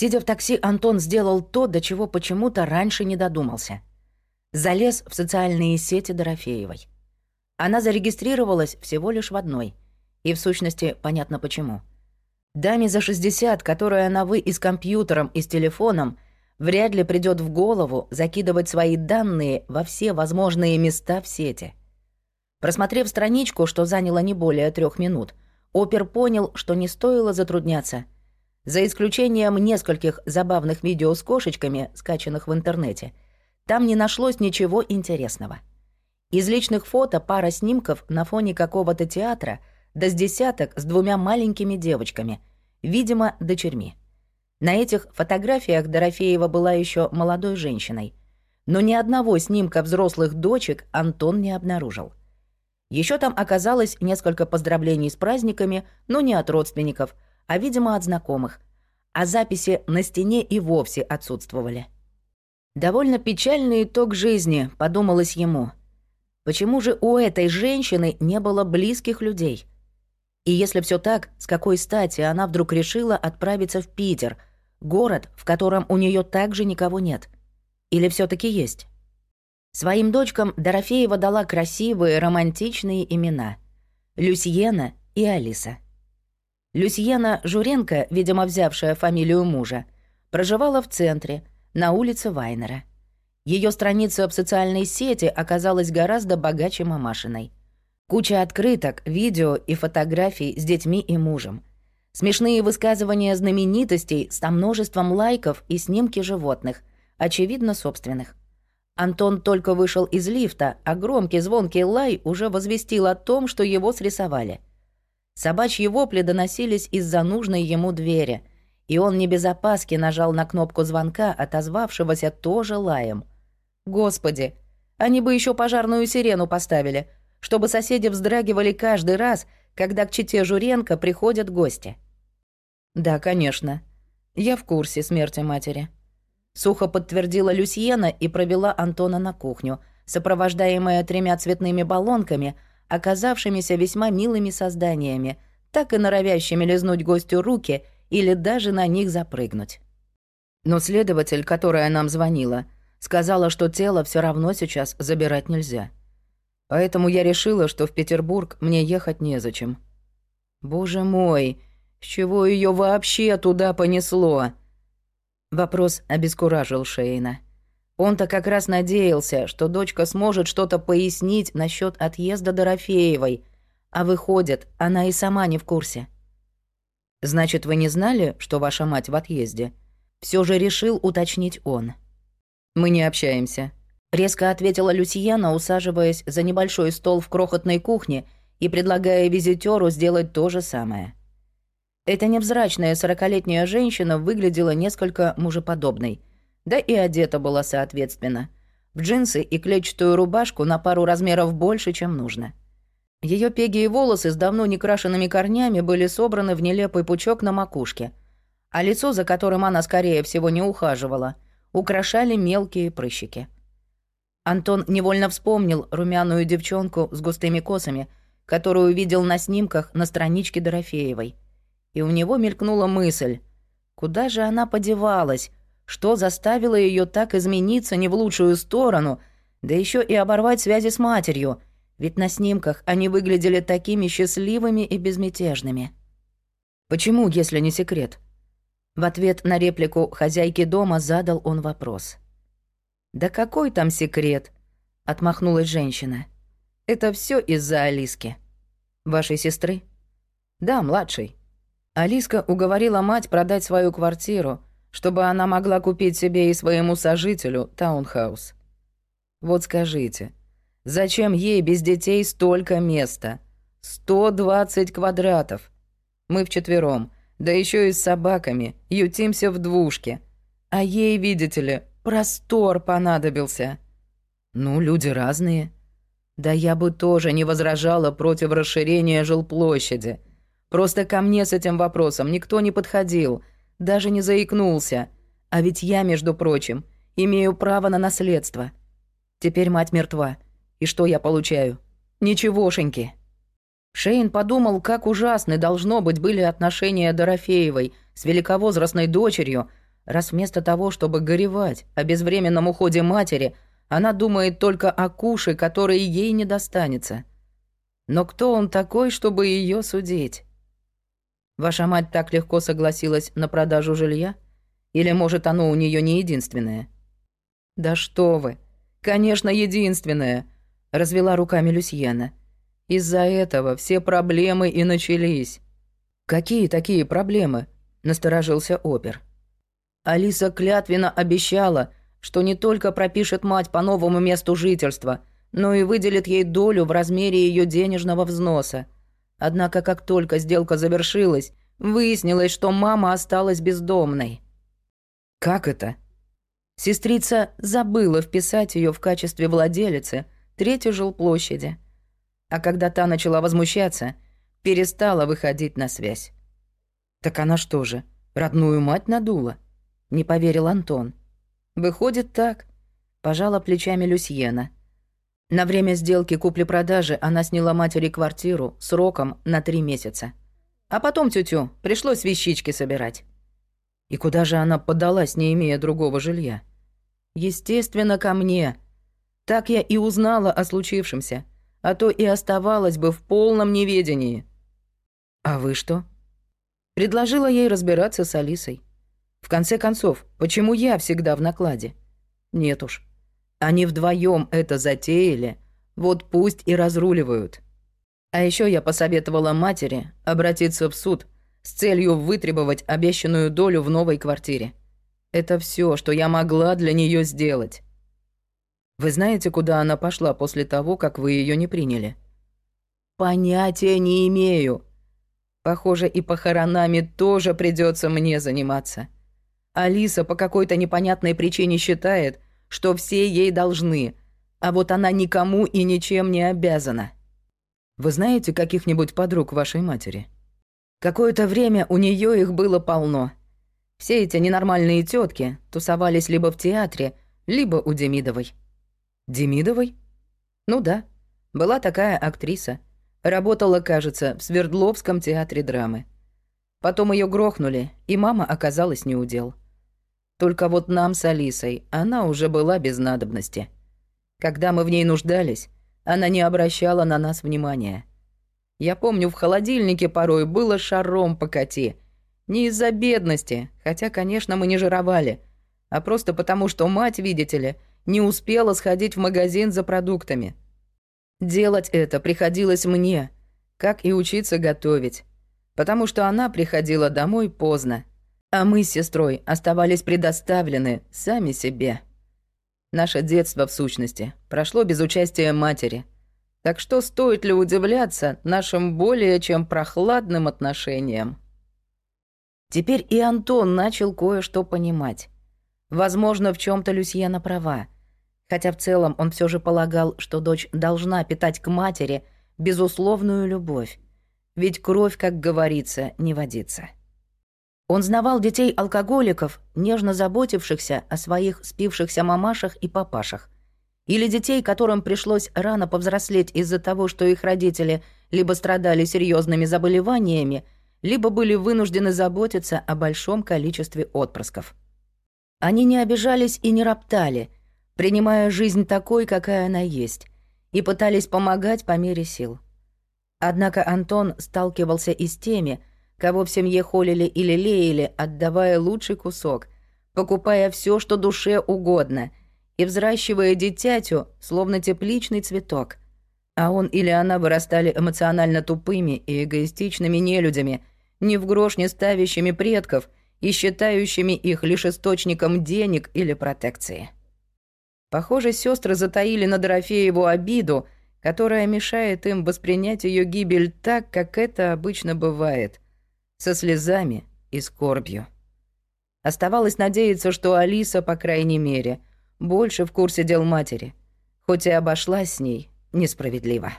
Сидя в такси, Антон сделал то, до чего почему-то раньше не додумался. Залез в социальные сети Дорофеевой. Она зарегистрировалась всего лишь в одной. И в сущности, понятно почему. Даме за 60, которая на «вы» и с компьютером, и с телефоном, вряд ли придет в голову закидывать свои данные во все возможные места в сети. Просмотрев страничку, что заняло не более трех минут, Опер понял, что не стоило затрудняться. За исключением нескольких забавных видео с кошечками, скачанных в интернете, там не нашлось ничего интересного. Из личных фото пара снимков на фоне какого-то театра, да с десяток с двумя маленькими девочками, видимо, дочерьми. На этих фотографиях Дорофеева была еще молодой женщиной, но ни одного снимка взрослых дочек Антон не обнаружил. Еще там оказалось несколько поздравлений с праздниками, но не от родственников, а, видимо, от знакомых. А записи на стене и вовсе отсутствовали. Довольно печальный итог жизни, подумалось ему. Почему же у этой женщины не было близких людей? И если все так, с какой стати она вдруг решила отправиться в Питер, город, в котором у нее также никого нет? Или все таки есть? Своим дочкам Дорофеева дала красивые, романтичные имена — Люсьена и Алиса. Люсьена Журенко, видимо, взявшая фамилию мужа, проживала в центре, на улице Вайнера. Ее страница в социальной сети оказалась гораздо богаче мамашиной. Куча открыток, видео и фотографий с детьми и мужем. Смешные высказывания знаменитостей с множеством лайков и снимки животных, очевидно, собственных. Антон только вышел из лифта, а громкий звонкий лай уже возвестил о том, что его срисовали. Собачьи вопли доносились из-за нужной ему двери, и он не без опаски нажал на кнопку звонка, отозвавшегося тоже лаем. Господи, они бы еще пожарную сирену поставили, чтобы соседи вздрагивали каждый раз, когда к чите Журенко приходят гости. Да, конечно. Я в курсе смерти матери. Сухо подтвердила Люсьена и провела Антона на кухню, сопровождаемая тремя цветными баллонками, оказавшимися весьма милыми созданиями, так и норовящими лизнуть гостю руки или даже на них запрыгнуть. Но следователь, которая нам звонила, сказала, что тело все равно сейчас забирать нельзя. Поэтому я решила, что в Петербург мне ехать незачем. Боже мой, с чего ее вообще туда понесло? Вопрос обескуражил Шейна. Он-то как раз надеялся, что дочка сможет что-то пояснить насчет отъезда Дорофеевой, а выходит, она и сама не в курсе. «Значит, вы не знали, что ваша мать в отъезде?» Все же решил уточнить он. «Мы не общаемся», — резко ответила Люсьена, усаживаясь за небольшой стол в крохотной кухне и предлагая визитеру сделать то же самое. Эта невзрачная сорокалетняя женщина выглядела несколько мужеподобной. Да и одета была соответственно. В джинсы и клетчатую рубашку на пару размеров больше, чем нужно. Ее пеги и волосы с давно некрашенными корнями были собраны в нелепый пучок на макушке, а лицо, за которым она, скорее всего, не ухаживала, украшали мелкие прыщики. Антон невольно вспомнил румяную девчонку с густыми косами, которую видел на снимках на страничке Дорофеевой — и у него мелькнула мысль, куда же она подевалась, что заставило ее так измениться не в лучшую сторону, да еще и оборвать связи с матерью, ведь на снимках они выглядели такими счастливыми и безмятежными. «Почему, если не секрет?» В ответ на реплику хозяйки дома задал он вопрос. «Да какой там секрет?» — отмахнулась женщина. «Это все из-за Алиски. Вашей сестры?» «Да, младшей. Алиска уговорила мать продать свою квартиру, чтобы она могла купить себе и своему сожителю таунхаус. Вот скажите, зачем ей без детей столько места? 120 квадратов. Мы вчетвером, да еще и с собаками, ютимся в двушке. А ей, видите ли, простор понадобился. Ну, люди разные. Да я бы тоже не возражала против расширения жилплощади — Просто ко мне с этим вопросом никто не подходил, даже не заикнулся. А ведь я, между прочим, имею право на наследство. Теперь мать мертва. И что я получаю? Ничегошеньки. Шейн подумал, как ужасны должно быть были отношения Дорофеевой с великовозрастной дочерью, раз вместо того, чтобы горевать о безвременном уходе матери, она думает только о куше, который ей не достанется. Но кто он такой, чтобы ее судить? Ваша мать так легко согласилась на продажу жилья? Или, может, оно у нее не единственное? Да что вы! Конечно, единственное, развела руками Люсьена. Из-за этого все проблемы и начались. Какие такие проблемы? насторожился опер. Алиса клятвенно обещала, что не только пропишет мать по новому месту жительства, но и выделит ей долю в размере ее денежного взноса. Однако, как только сделка завершилась, выяснилось, что мама осталась бездомной. Как это? Сестрица забыла вписать ее в качестве владелицы третьей жилплощади. А когда та начала возмущаться, перестала выходить на связь. Так она что же, родную мать надула? Не поверил Антон. Выходит так. Пожала плечами Люсьена. На время сделки купли-продажи она сняла матери квартиру сроком на три месяца. А потом тетю пришлось вещички собирать. И куда же она подалась, не имея другого жилья? Естественно, ко мне. Так я и узнала о случившемся, а то и оставалась бы в полном неведении. А вы что? Предложила ей разбираться с Алисой. В конце концов, почему я всегда в накладе? Нет уж. Они вдвоем это затеяли, вот пусть и разруливают. А еще я посоветовала матери обратиться в суд с целью вытребовать обещанную долю в новой квартире. Это все, что я могла для нее сделать. Вы знаете, куда она пошла после того, как вы ее не приняли? Понятия не имею. Похоже, и похоронами тоже придется мне заниматься. Алиса по какой-то непонятной причине считает, что все ей должны, а вот она никому и ничем не обязана. Вы знаете каких-нибудь подруг вашей матери? Какое-то время у нее их было полно. Все эти ненормальные тетки тусовались либо в театре, либо у Демидовой. Демидовой? Ну да, была такая актриса. Работала, кажется, в Свердловском театре драмы. Потом ее грохнули, и мама оказалась неудел. Только вот нам с Алисой она уже была без надобности. Когда мы в ней нуждались, она не обращала на нас внимания. Я помню, в холодильнике порой было шаром покати. Не из-за бедности, хотя, конечно, мы не жировали, а просто потому, что мать, видите ли, не успела сходить в магазин за продуктами. Делать это приходилось мне, как и учиться готовить, потому что она приходила домой поздно, а мы с сестрой оставались предоставлены сами себе. Наше детство, в сущности, прошло без участия матери. Так что стоит ли удивляться нашим более чем прохладным отношениям? Теперь и Антон начал кое-что понимать. Возможно, в чем то Люсьена права. Хотя в целом он все же полагал, что дочь должна питать к матери безусловную любовь. Ведь кровь, как говорится, не водится. Он знавал детей-алкоголиков, нежно заботившихся о своих спившихся мамашах и папашах. Или детей, которым пришлось рано повзрослеть из-за того, что их родители либо страдали серьезными заболеваниями, либо были вынуждены заботиться о большом количестве отпрысков. Они не обижались и не роптали, принимая жизнь такой, какая она есть, и пытались помогать по мере сил. Однако Антон сталкивался и с теми, кого в семье холили или лелеяли, отдавая лучший кусок, покупая все, что душе угодно, и взращивая дитятю, словно тепличный цветок. А он или она вырастали эмоционально тупыми и эгоистичными нелюдями, ни в грош не ставящими предков и считающими их лишь источником денег или протекции. Похоже, сестры затаили на Дорофееву обиду, которая мешает им воспринять ее гибель так, как это обычно бывает — со слезами и скорбью. Оставалось надеяться, что Алиса, по крайней мере, больше в курсе дел матери, хоть и обошлась с ней несправедливо.